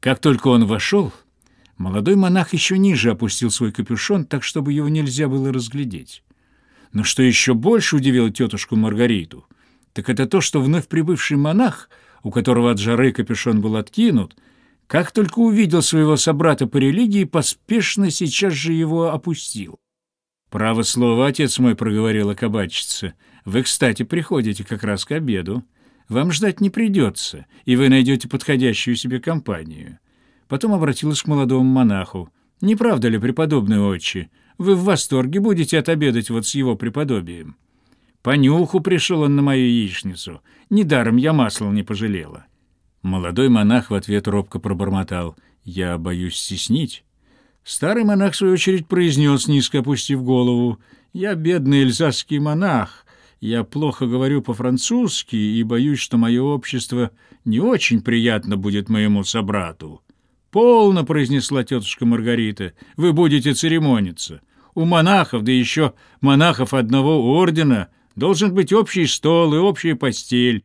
Как только он вошел, молодой монах еще ниже опустил свой капюшон, так, чтобы его нельзя было разглядеть. Но что еще больше удивило тетушку Маргариту, так это то, что вновь прибывший монах, у которого от жары капюшон был откинут, как только увидел своего собрата по религии, поспешно сейчас же его опустил. «Право слово, отец мой», — проговорила кабачица, — «вы, кстати, приходите как раз к обеду. Вам ждать не придется, и вы найдете подходящую себе компанию». Потом обратилась к молодому монаху. «Не правда ли, преподобный отче, вы в восторге будете отобедать вот с его преподобием?» По нюху пришел он на мою яичницу. Недаром я масла не пожалела. Молодой монах в ответ робко пробормотал. «Я боюсь стеснить». Старый монах, в свою очередь, произнес, низко опустив голову. «Я бедный эльзасский монах. Я плохо говорю по-французски и боюсь, что мое общество не очень приятно будет моему собрату». «Полно», — произнесла тетушка Маргарита, — «вы будете церемониться. У монахов, да еще монахов одного ордена, должен быть общий стол и общая постель».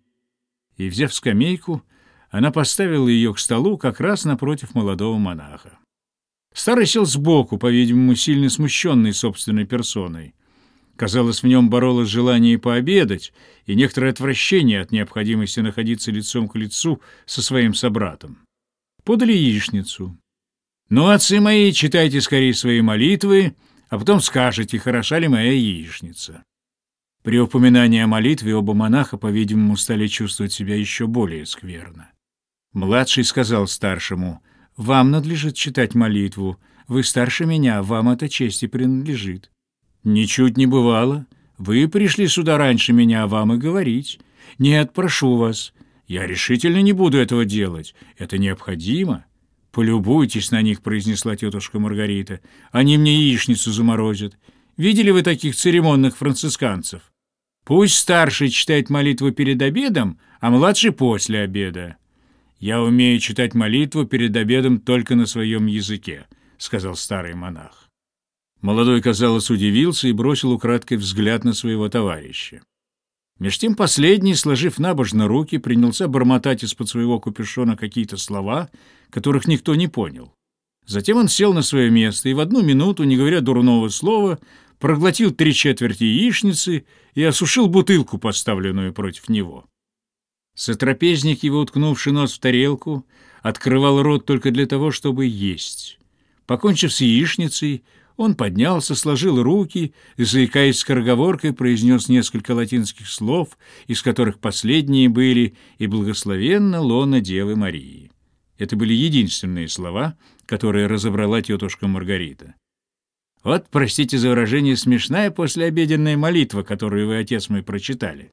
И, взяв скамейку, она поставила ее к столу как раз напротив молодого монаха. Старый сел сбоку, по-видимому, сильно смущенный собственной персоной. Казалось, в нем боролось желание пообедать и некоторое отвращение от необходимости находиться лицом к лицу со своим собратом. Подали яичницу. «Ну, отцы мои, читайте скорее свои молитвы, а потом скажете, хороша ли моя яичница». При упоминании о молитве оба монаха, по-видимому, стали чувствовать себя еще более скверно. Младший сказал старшему, «Вам надлежит читать молитву. Вы старше меня, вам эта честь и принадлежит». «Ничуть не бывало. Вы пришли сюда раньше меня, а вам и говорить. Нет, прошу вас. Я решительно не буду этого делать. Это необходимо». «Полюбуйтесь на них», — произнесла тетушка Маргарита. «Они мне яичницу заморозят. Видели вы таких церемонных францисканцев? Пусть старший читает молитву перед обедом, а младший после обеда». «Я умею читать молитву перед обедом только на своем языке», — сказал старый монах. Молодой, казалось, удивился и бросил украдкой взгляд на своего товарища. Меж тем последний, сложив набожно руки, принялся бормотать из-под своего капюшона какие-то слова, которых никто не понял. Затем он сел на свое место и в одну минуту, не говоря дурного слова, проглотил три четверти яичницы и осушил бутылку, поставленную против него. Сотрапезник его, уткнувший нос в тарелку, открывал рот только для того, чтобы есть. Покончив с яичницей, он поднялся, сложил руки заикаясь скороговоркой, произнес несколько латинских слов, из которых последние были «И благословенна лона Девы Марии». Это были единственные слова, которые разобрала тетушка Маргарита. Вот, простите за выражение, смешная послеобеденная молитва, которую вы, отец мой, прочитали.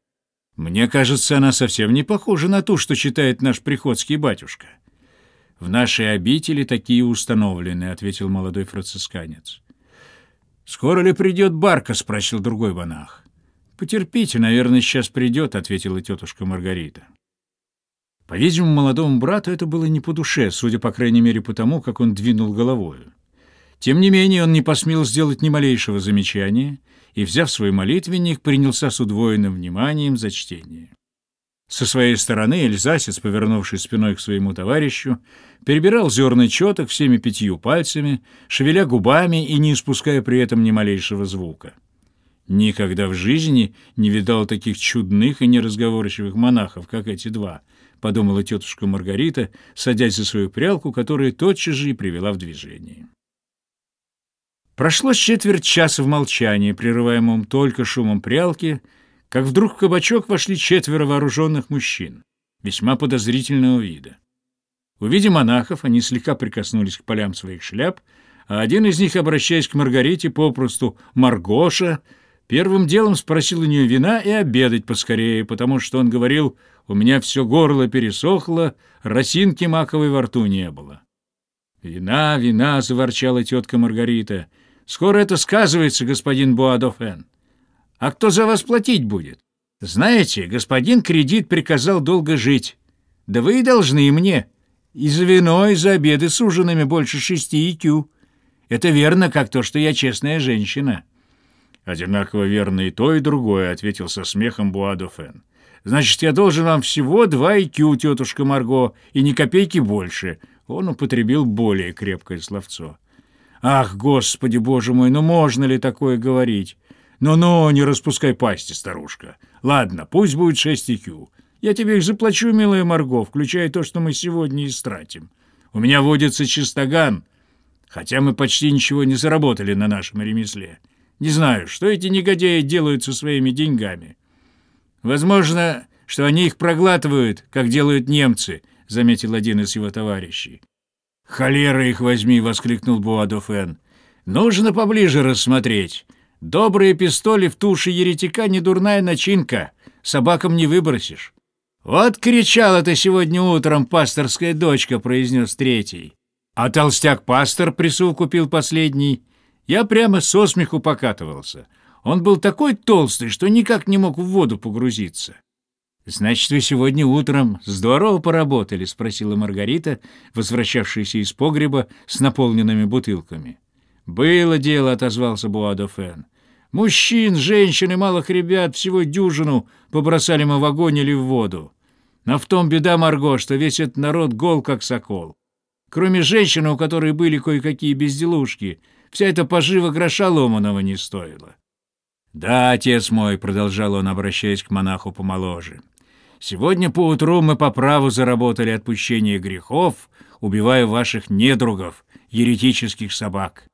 Мне кажется, она совсем не похожа на ту, что читает наш приходский батюшка. В нашей обители такие установлены, ответил молодой францисканец. Скоро ли придет Барка? спросил другой монах. Потерпите, наверное, сейчас придет, ответила тетушка Маргарита. По-видимому, молодому брату это было не по душе, судя, по крайней мере, по тому, как он двинул головою. Тем не менее, он не посмел сделать ни малейшего замечания и, взяв свой молитвенник, принялся с удвоенным вниманием за чтение. Со своей стороны Эльзасец, повернувшись спиной к своему товарищу, перебирал зерна четок всеми пятью пальцами, шевеля губами и не испуская при этом ни малейшего звука. Никогда в жизни не видал таких чудных и неразговорчивых монахов, как эти два, подумала тетушка Маргарита, садясь за свою прялку, которая тотчас же и привела в движение. Прошло четверть часа в молчании, прерываемом только шумом прялки, как вдруг в кабачок вошли четверо вооруженных мужчин, весьма подозрительного вида. Увидя монахов, они слегка прикоснулись к полям своих шляп, а один из них, обращаясь к Маргарите, попросту «Маргоша», первым делом спросил у нее вина и обедать поскорее, потому что он говорил «У меня все горло пересохло, росинки маковой во рту не было». «Вина, вина!» — заворчала тетка Маргарита — Скоро это сказывается, господин Буадофен. А кто за вас платить будет? Знаете, господин кредит приказал долго жить. Да вы и должны мне. И за вино, и за обеды с ужинами больше шести икю. Это верно, как то, что я честная женщина». «Одинаково верно и то, и другое», — ответил со смехом Буадофен. «Значит, я должен вам всего два икю, тетушка Марго, и ни копейки больше. он употребил более крепкое словцо. «Ах, Господи, Боже мой, ну можно ли такое говорить? Ну-ну, не распускай пасти, старушка. Ладно, пусть будет шесть икю. Я тебе их заплачу, милая Марго, включая то, что мы сегодня истратим. У меня водится чистоган, хотя мы почти ничего не заработали на нашем ремесле. Не знаю, что эти негодяи делают со своими деньгами. Возможно, что они их проглатывают, как делают немцы, заметил один из его товарищей. «Холера их возьми!» — воскликнул Буадофен. «Нужно поближе рассмотреть. Добрые пистоли в туше еретика — не дурная начинка. Собакам не выбросишь». «Вот кричала ты сегодня утром, пасторская дочка», — произнес третий. А толстяк-пастор присукупил последний. Я прямо со смеху покатывался. Он был такой толстый, что никак не мог в воду погрузиться. «Значит, вы сегодня утром здорово поработали?» — спросила Маргарита, возвращавшаяся из погреба с наполненными бутылками. «Было дело», — отозвался Буадофен. «Мужчин, женщин и малых ребят всего дюжину побросали мы в огонь или в воду. Но в том беда, Марго, что весь этот народ гол, как сокол. Кроме женщины, у которой были кое-какие безделушки, вся эта пожива гроша ломаного не стоила». «Да, отец мой», — продолжал он, обращаясь к монаху помоложе, — Сегодня поутру мы по праву заработали отпущение грехов, убивая ваших недругов, еретических собак.